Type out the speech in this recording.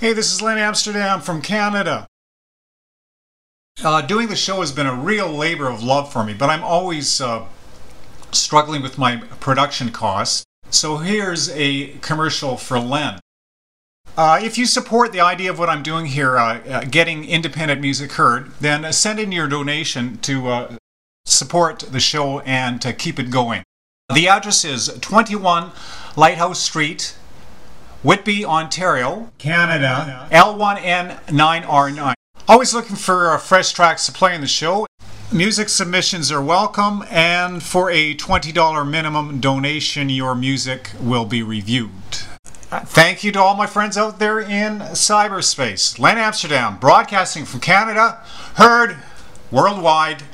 Hey, this is Len Amsterdam from Canada. Uh, doing the show has been a real labor of love for me, but I'm always uh, struggling with my production costs. So here's a commercial for Len. Uh, if you support the idea of what I'm doing here, uh, uh, getting independent music heard, then send in your donation to uh, support the show and to keep it going. The address is 21 Lighthouse Street, Whitby, Ontario, Canada, L1N9R9. Always looking for uh, fresh tracks to play in the show. Music submissions are welcome, and for a $20 minimum donation, your music will be reviewed. Uh, Thank you to all my friends out there in cyberspace. Len Amsterdam, broadcasting from Canada, heard worldwide